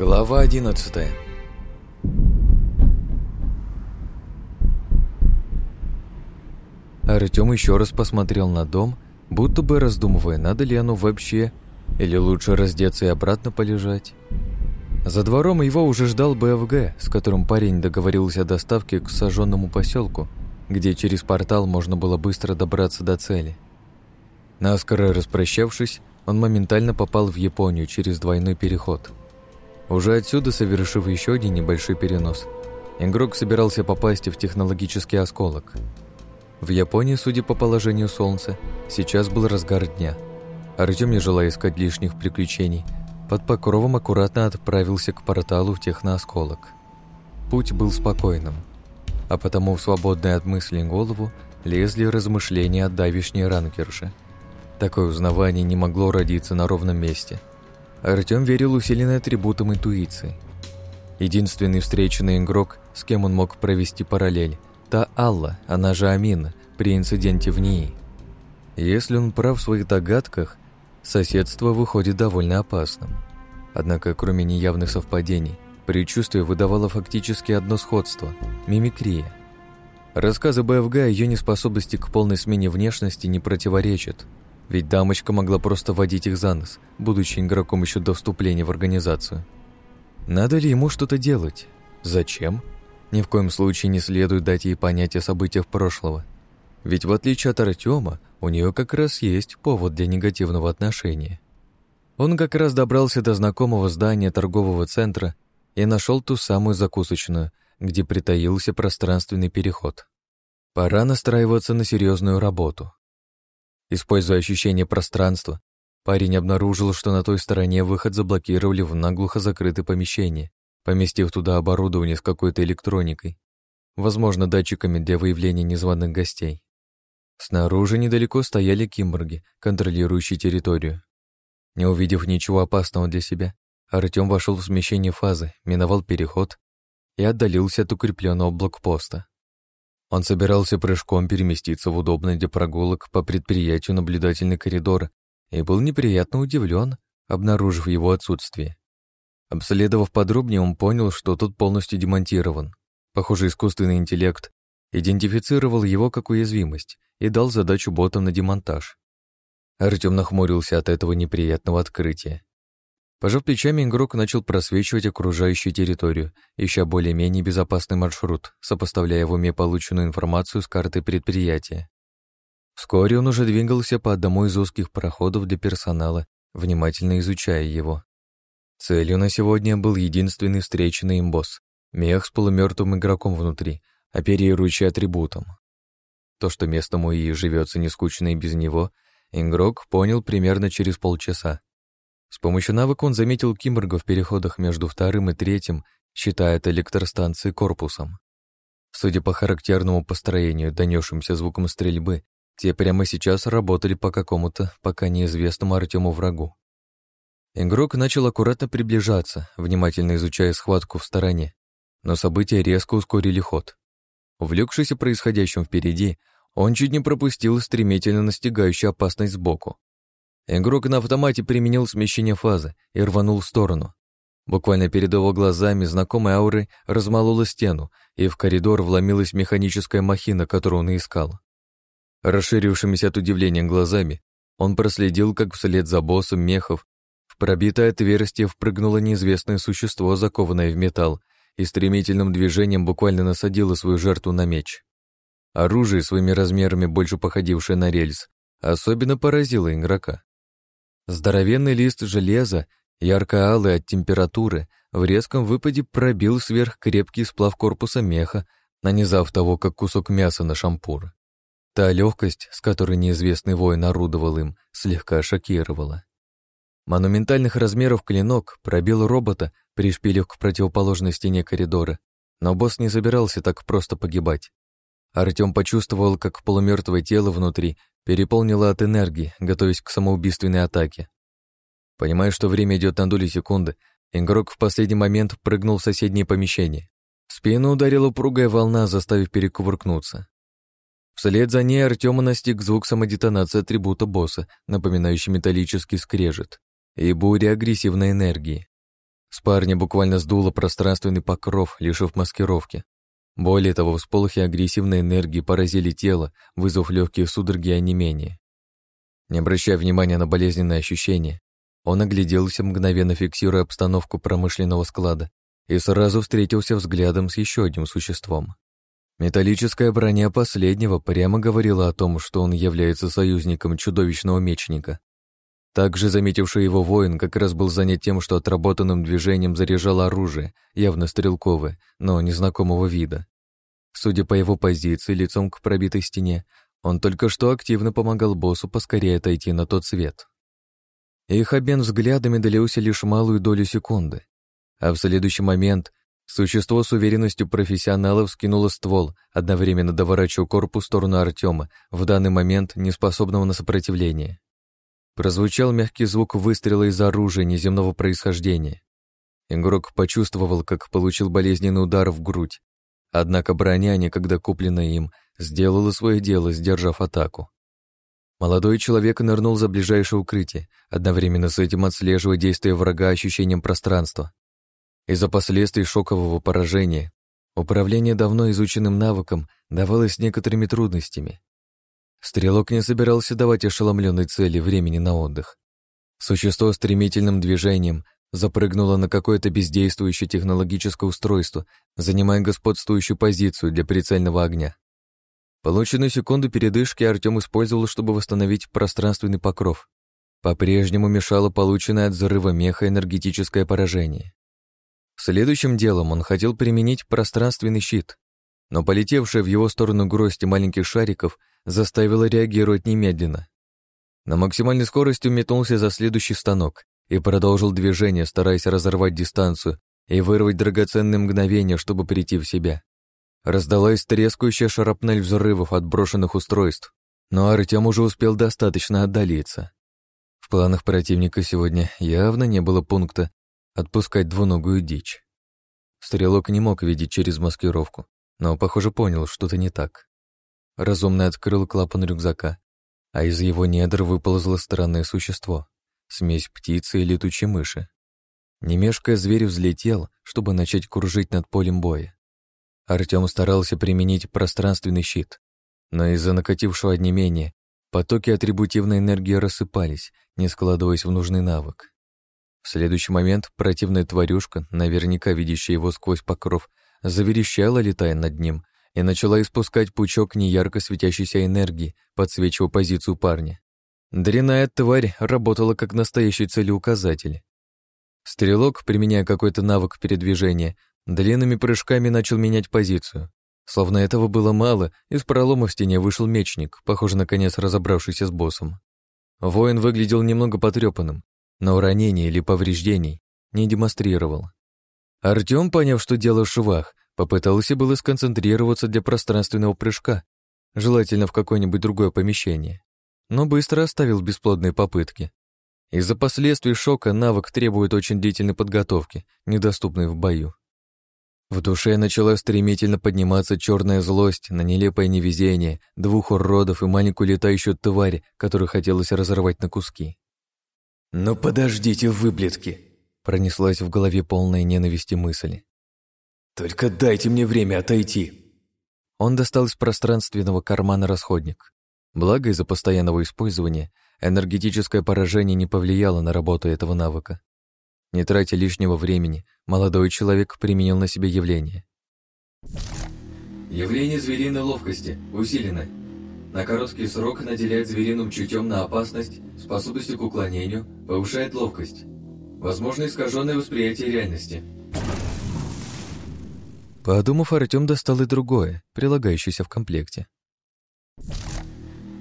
Глава одиннадцатая Артём еще раз посмотрел на дом, будто бы раздумывая, надо ли оно вообще, или лучше раздеться и обратно полежать. За двором его уже ждал БФГ, с которым парень договорился о доставке к сожженному поселку, где через портал можно было быстро добраться до цели. Наскоро распрощавшись, он моментально попал в Японию через двойной переход. Уже отсюда, совершив еще один небольшой перенос, игрок собирался попасть в технологический осколок. В Японии, судя по положению солнца, сейчас был разгар дня. Артем, не желая искать лишних приключений, под покровом аккуратно отправился к порталу в техноосколок. Путь был спокойным, а потому в свободное от мыслей голову лезли размышления о давишней ранкерше. Такое узнавание не могло родиться на ровном месте – Артём верил усиленной атрибутам интуиции. Единственный встреченный игрок, с кем он мог провести параллель, та Алла, она же Амина, при инциденте в ней. Если он прав в своих догадках, соседство выходит довольно опасным. Однако, кроме неявных совпадений, предчувствие выдавало фактически одно сходство – мимикрия. Рассказы БФГ о ее неспособности к полной смене внешности не противоречат – ведь дамочка могла просто водить их за нос, будучи игроком еще до вступления в организацию. Надо ли ему что-то делать? Зачем? Ни в коем случае не следует дать ей понять о событиях прошлого. Ведь в отличие от Артема, у нее как раз есть повод для негативного отношения. Он как раз добрался до знакомого здания торгового центра и нашел ту самую закусочную, где притаился пространственный переход. Пора настраиваться на серьезную работу. Используя ощущение пространства, парень обнаружил, что на той стороне выход заблокировали в наглухо закрытое помещение, поместив туда оборудование с какой-то электроникой, возможно, датчиками для выявления незваных гостей. Снаружи недалеко стояли кимборги, контролирующие территорию. Не увидев ничего опасного для себя, Артем вошел в смещение фазы, миновал переход и отдалился от укрепленного блокпоста. Он собирался прыжком переместиться в удобный для прогулок по предприятию наблюдательный коридор и был неприятно удивлен, обнаружив его отсутствие. Обследовав подробнее, он понял, что тот полностью демонтирован. Похоже, искусственный интеллект идентифицировал его как уязвимость и дал задачу ботам на демонтаж. Артем нахмурился от этого неприятного открытия. Пожав плечами, игрок начал просвечивать окружающую территорию, ища более-менее безопасный маршрут, сопоставляя в уме полученную информацию с карты предприятия. Вскоре он уже двигался по одному из узких проходов для персонала, внимательно изучая его. Целью на сегодня был единственный встреченный им босс — мех с полумертвым игроком внутри, оперирующий атрибутом. То, что местному ИИ живется нескучно и без него, игрок понял примерно через полчаса. С помощью навыка он заметил киборга в переходах между вторым и третьим, считая это электростанцией корпусом. Судя по характерному построению, донесшимся звуком стрельбы, те прямо сейчас работали по какому-то пока неизвестному Артему врагу. Игрок начал аккуратно приближаться, внимательно изучая схватку в стороне, но события резко ускорили ход. Увлекшийся происходящим впереди, он чуть не пропустил стремительно настигающую опасность сбоку. Игрок на автомате применил смещение фазы и рванул в сторону. Буквально перед его глазами знакомой ауры размолола стену, и в коридор вломилась механическая махина, которую он искал. Расширившимися от удивления глазами, он проследил, как вслед за боссом мехов в пробитое отверстие впрыгнуло неизвестное существо, закованное в металл, и стремительным движением буквально насадило свою жертву на меч. Оружие, своими размерами больше походившее на рельс, особенно поразило игрока. Здоровенный лист железа, ярко-алый от температуры, в резком выпаде пробил сверхкрепкий сплав корпуса меха, нанизав того, как кусок мяса на шампур. Та легкость, с которой неизвестный воин орудовал им, слегка шокировала. Монументальных размеров клинок пробил робота, пришпилив к противоположной стене коридора, но босс не собирался так просто погибать. Артем почувствовал, как полумертвое тело внутри переполнило от энергии, готовясь к самоубийственной атаке. Понимая, что время идет на доли секунды, игрок в последний момент прыгнул в соседнее помещение. В спину ударила упругая волна, заставив перекувыркнуться. Вслед за ней Артема настиг звук самодетонации атрибута босса, напоминающий металлический скрежет, и буря агрессивной энергии. С парня буквально сдуло пространственный покров, лишив маскировки. Более того, всполохи агрессивной энергии поразили тело, вызвав легкие судороги и онемение. Не обращая внимания на болезненные ощущения, он огляделся, мгновенно фиксируя обстановку промышленного склада, и сразу встретился взглядом с еще одним существом. Металлическая броня последнего прямо говорила о том, что он является союзником чудовищного мечника. Также заметивший его воин как раз был занят тем, что отработанным движением заряжал оружие, явно стрелковое, но незнакомого вида. Судя по его позиции, лицом к пробитой стене, он только что активно помогал боссу поскорее отойти на тот свет. Их обмен взглядами длился лишь малую долю секунды, а в следующий момент существо с уверенностью профессионалов скинуло ствол, одновременно доворачивая корпус в сторону Артема, в данный момент неспособного на сопротивление. Прозвучал мягкий звук выстрела из оружия неземного происхождения. Игрок почувствовал, как получил болезненный удар в грудь, однако броня, некогда купленная им, сделала свое дело, сдержав атаку. Молодой человек нырнул за ближайшее укрытие, одновременно с этим отслеживая действия врага ощущением пространства. Из-за последствий шокового поражения управление давно изученным навыком давалось некоторыми трудностями. Стрелок не собирался давать ошеломленной цели времени на отдых. Существо стремительным движением запрыгнуло на какое-то бездействующее технологическое устройство, занимая господствующую позицию для прицельного огня. Полученную секунду передышки Артем использовал, чтобы восстановить пространственный покров. По-прежнему мешало полученное от взрыва меха энергетическое поражение. Следующим делом он хотел применить пространственный щит, но полетевшая в его сторону гроздь маленьких шариков заставила реагировать немедленно. На максимальной скорости метнулся за следующий станок и продолжил движение, стараясь разорвать дистанцию и вырвать драгоценные мгновения, чтобы прийти в себя. Раздалась трескающая шарапнель взрывов от брошенных устройств, но Артем уже успел достаточно отдалиться. В планах противника сегодня явно не было пункта отпускать двуногую дичь. Стрелок не мог видеть через маскировку, но, похоже, понял, что-то не так. Разумный открыл клапан рюкзака, а из его недр выползло странное существо, смесь птицы и летучей мыши. Немешкая зверь взлетел, чтобы начать кружить над полем боя. Артем старался применить пространственный щит, но из-за накатившего онемения потоки атрибутивной энергии рассыпались, не складываясь в нужный навык. В следующий момент противная тварюшка, наверняка видящая его сквозь покров, заверещала, летая над ним, и начала испускать пучок неярко светящейся энергии, подсвечивая позицию парня. Дряная тварь работала как настоящий целеуказатель. Стрелок, применяя какой-то навык передвижения, длинными прыжками начал менять позицию. Словно этого было мало, из пролома в стене вышел мечник, похоже, наконец разобравшийся с боссом. Воин выглядел немного потрепанным, но ранений или повреждений не демонстрировал. Артём, поняв, что дело в швах, попытался было сконцентрироваться для пространственного прыжка, желательно в какое-нибудь другое помещение, но быстро оставил бесплодные попытки. Из-за последствий шока навык требует очень длительной подготовки, недоступной в бою. В душе начала стремительно подниматься черная злость на нелепое невезение, двух уродов и маленькую летающую тварь, которую хотелось разорвать на куски. «Ну подождите, выблетки!» Пронеслась в голове полная ненависти мысли. «Только дайте мне время отойти!» Он достал из пространственного кармана расходник. Благо, из-за постоянного использования энергетическое поражение не повлияло на работу этого навыка. Не тратя лишнего времени, молодой человек применил на себе явление. Явление звериной ловкости усилено. На короткий срок наделяет звериным чутьем на опасность, способностью к уклонению, повышает ловкость. Возможно искаженное восприятие реальности. Подумав, Артем достал и другое, прилагающееся в комплекте.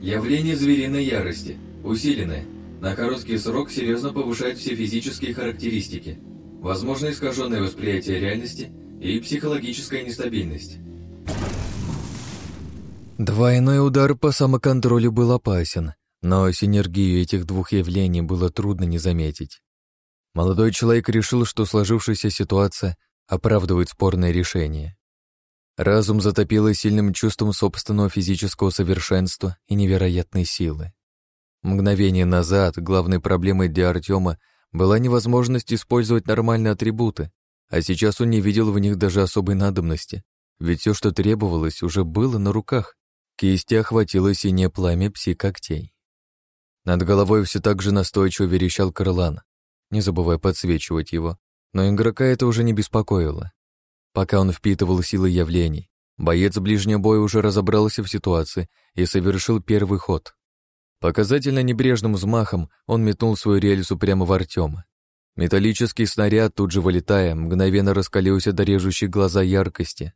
Явление звериной ярости. Усиленное. На короткий срок серьезно повышает все физические характеристики. Возможно искаженное восприятие реальности и психологическая нестабильность. Двойной удар по самоконтролю был опасен, но синергию этих двух явлений было трудно не заметить. Молодой человек решил, что сложившаяся ситуация оправдывает спорное решение. Разум затопило сильным чувством собственного физического совершенства и невероятной силы. Мгновение назад главной проблемой для Артема была невозможность использовать нормальные атрибуты, а сейчас он не видел в них даже особой надобности, ведь все, что требовалось, уже было на руках. Кисти охватило синее пламя пси-когтей. Над головой все так же настойчиво верещал Карлан, не забывая подсвечивать его, но игрока это уже не беспокоило. Пока он впитывал силы явлений, боец ближнего боя уже разобрался в ситуации и совершил первый ход. Показательно небрежным взмахом он метнул свою рельсу прямо в Артема. Металлический снаряд, тут же вылетая, мгновенно раскалился до режущей глаза яркости.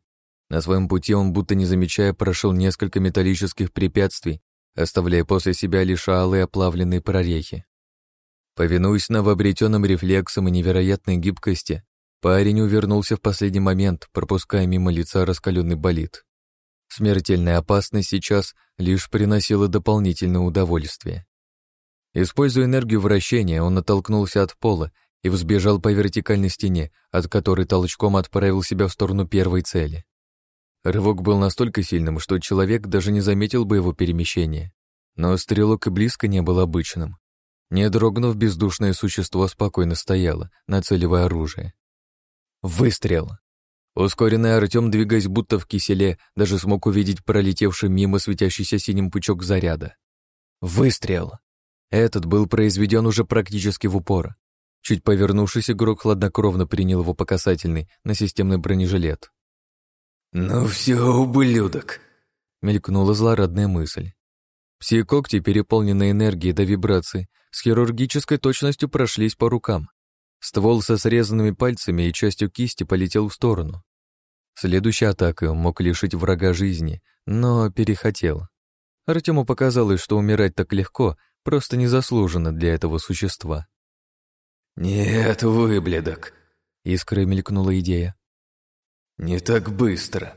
На своем пути он, будто не замечая, прошел несколько металлических препятствий, оставляя после себя лишь алые оплавленные прорехи. Повинуясь новообретенным рефлексам и невероятной гибкости, парень увернулся в последний момент, пропуская мимо лица раскаленный болид. Смертельная опасность сейчас лишь приносила дополнительное удовольствие. Используя энергию вращения, он оттолкнулся от пола и взбежал по вертикальной стене, от которой толчком отправил себя в сторону первой цели. Рывок был настолько сильным, что человек даже не заметил бы его перемещения. Но стрелок и близко не был обычным. Не дрогнув, бездушное существо спокойно стояло, нацеливая оружие. Выстрел! Ускоренный Артем, двигаясь будто в киселе, даже смог увидеть пролетевший мимо светящийся синим пучок заряда. Выстрел! Этот был произведен уже практически в упор. Чуть повернувшись, игрок хладнокровно принял его по касательной на системный бронежилет. «Ну все, ублюдок!» — мелькнула злорадная мысль. Все когти, переполненные энергией до вибраций, с хирургической точностью прошлись по рукам. Ствол со срезанными пальцами и частью кисти полетел в сторону. Следующей атакой он мог лишить врага жизни, но перехотел. Артему показалось, что умирать так легко просто незаслуженно для этого существа. «Нет, выблядок!» — искрой мелькнула идея. «Не так быстро».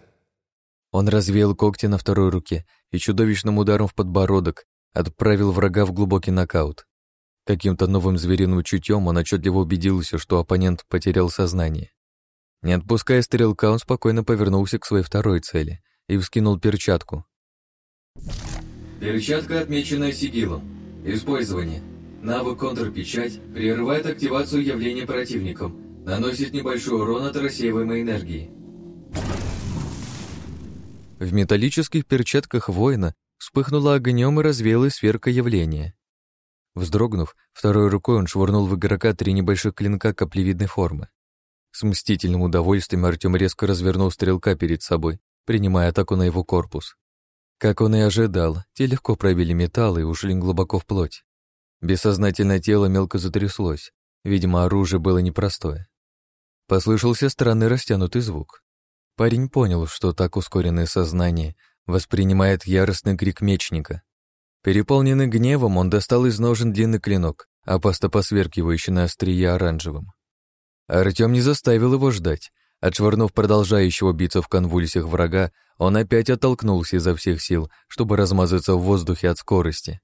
Он развеял когти на второй руке и чудовищным ударом в подбородок отправил врага в глубокий нокаут. Каким-то новым звериным чутьем он отчетливо убедился, что оппонент потерял сознание. Не отпуская стрелка, он спокойно повернулся к своей второй цели и вскинул перчатку. Перчатка, отмеченная сигилом. Использование. Навык контрпечать прерывает активацию явления противником, наносит небольшой урон от рассеиваемой энергии. В металлических перчатках воина вспыхнуло огнем и развеялась сверка явления. Вздрогнув, второй рукой он швырнул в игрока три небольших клинка каплевидной формы. С мстительным удовольствием Артем резко развернул стрелка перед собой, принимая атаку на его корпус. Как он и ожидал, те легко пробили металл и ушли глубоко в плоть. Бессознательное тело мелко затряслось, видимо, оружие было непростое. Послышался странный растянутый звук. Парень понял, что так ускоренное сознание воспринимает яростный крик мечника. Переполненный гневом, он достал из ножен длинный клинок, опасно посверкивающий на острие оранжевым. Артем не заставил его ждать. Отшвырнув продолжающего биться в конвульсиях врага, он опять оттолкнулся изо всех сил, чтобы размазаться в воздухе от скорости.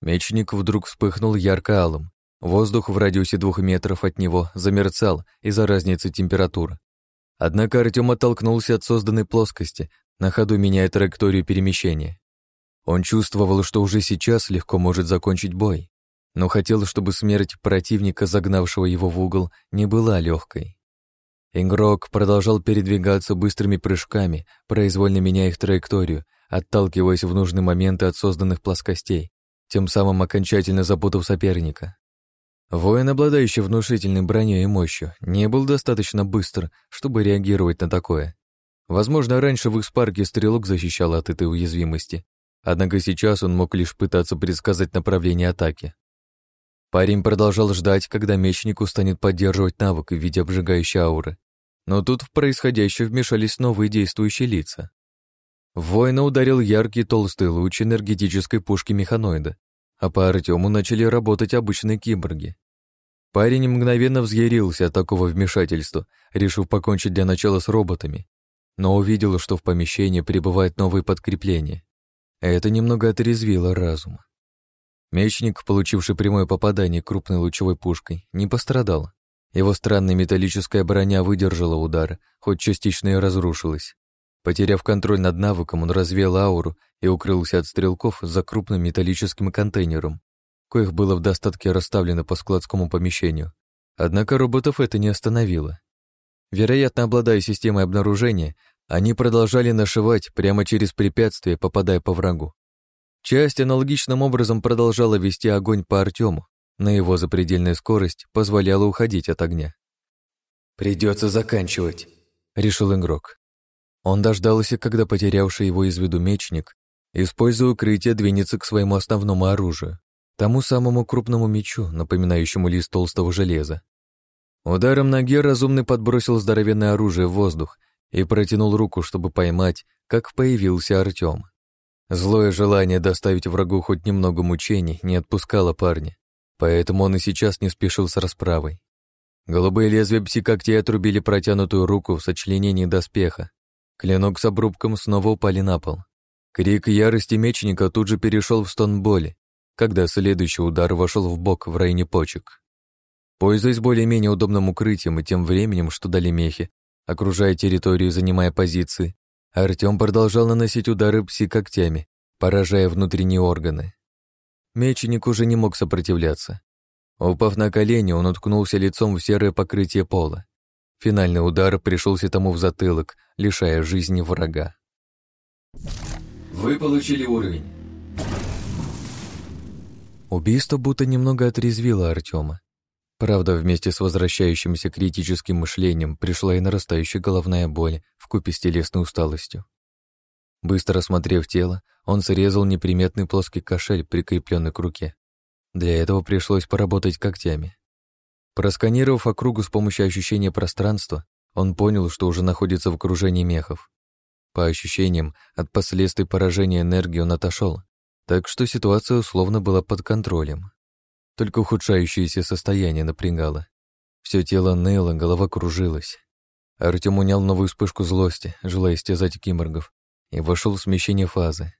Мечник вдруг вспыхнул ярко-алым. Воздух в радиусе двух метров от него замерцал из-за разницы температур. Однако Артем оттолкнулся от созданной плоскости, на ходу меняя траекторию перемещения. Он чувствовал, что уже сейчас легко может закончить бой, но хотел, чтобы смерть противника, загнавшего его в угол, не была легкой. Игрок продолжал передвигаться быстрыми прыжками, произвольно меняя их траекторию, отталкиваясь в нужный моменты от созданных плоскостей, тем самым окончательно запутав соперника. Воин, обладающий внушительной броней и мощью, не был достаточно быстр, чтобы реагировать на такое. Возможно, раньше в их спарке стрелок защищал от этой уязвимости, однако сейчас он мог лишь пытаться предсказать направление атаки. Парень продолжал ждать, когда мечнику станет поддерживать навык в виде обжигающей ауры. Но тут в происходящее вмешались новые действующие лица. В воина ударил яркий толстый луч энергетической пушки механоида, а по Артему начали работать обычные киборги. Парень мгновенно взъярился от такого вмешательства, решив покончить для начала с роботами, но увидел, что в помещении прибывает новые подкрепления. Это немного отрезвило разум. Мечник, получивший прямое попадание крупной лучевой пушкой, не пострадал. Его странная металлическая броня выдержала удар, хоть частично и разрушилась. Потеряв контроль над навыком, он развеял ауру и укрылся от стрелков за крупным металлическим контейнером. коих было в достатке расставлено по складскому помещению. Однако роботов это не остановило. Вероятно, обладая системой обнаружения, они продолжали нашивать прямо через препятствие, попадая по врагу. Часть аналогичным образом продолжала вести огонь по Артему, но его запредельная скорость позволяла уходить от огня. «Придется заканчивать», — решил игрок. Он дождался, когда потерявший его из виду мечник, используя укрытие, двинется к своему основному оружию, тому самому крупному мечу, напоминающему лист толстого железа. Ударом ноги разумный подбросил здоровенное оружие в воздух и протянул руку, чтобы поймать, как появился Артем. Злое желание доставить врагу хоть немного мучений не отпускало парня, поэтому он и сейчас не спешил с расправой. Голубые лезвия пси-когтей отрубили протянутую руку в сочленении доспеха. Клинок с обрубком снова упали на пол. Крик ярости мечника тут же перешел в стон боли, когда следующий удар вошел в бок в районе почек. Пользуясь более-менее удобным укрытием и тем временем, что дали мехи, окружая территорию, занимая позиции, Артем продолжал наносить удары пси-когтями, поражая внутренние органы. Меченик уже не мог сопротивляться. Упав на колени, он уткнулся лицом в серое покрытие пола. Финальный удар пришелся тому в затылок, лишая жизни врага. Вы получили уровень. Убийство будто немного отрезвило Артема. Правда, вместе с возвращающимся критическим мышлением пришла и нарастающая головная боль вкупе с телесной усталостью. Быстро осмотрев тело, он срезал неприметный плоский кошель, прикрепленный к руке. Для этого пришлось поработать когтями. Просканировав округу с помощью ощущения пространства, он понял, что уже находится в окружении мехов. По ощущениям, от последствий поражения энергии он отошел, так что ситуация условно была под контролем. Только ухудшающееся состояние напрягало. Все тело ныло, голова кружилась. Артем унял новую вспышку злости, желая истязать киборгов, и вошел в смещение фазы.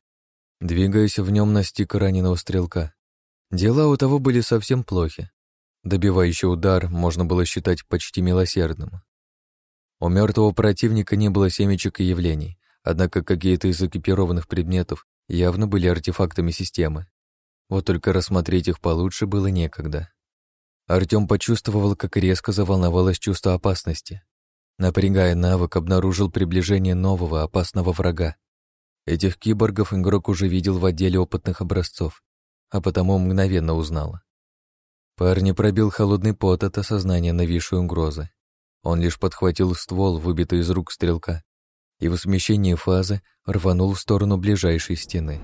Двигаясь в нем настиг раненого стрелка. Дела у того были совсем плохи. Добивающий удар можно было считать почти милосердным. У мертвого противника не было семечек и явлений, однако какие-то из экипированных предметов явно были артефактами системы. Вот только рассмотреть их получше было некогда. Артём почувствовал, как резко заволновалось чувство опасности. Напрягая навык, обнаружил приближение нового опасного врага. Этих киборгов игрок уже видел в отделе опытных образцов, а потому мгновенно узнал. Парни пробил холодный пот от осознания нависшей угрозы. Он лишь подхватил ствол, выбитый из рук стрелка, и в смещении фазы рванул в сторону ближайшей стены.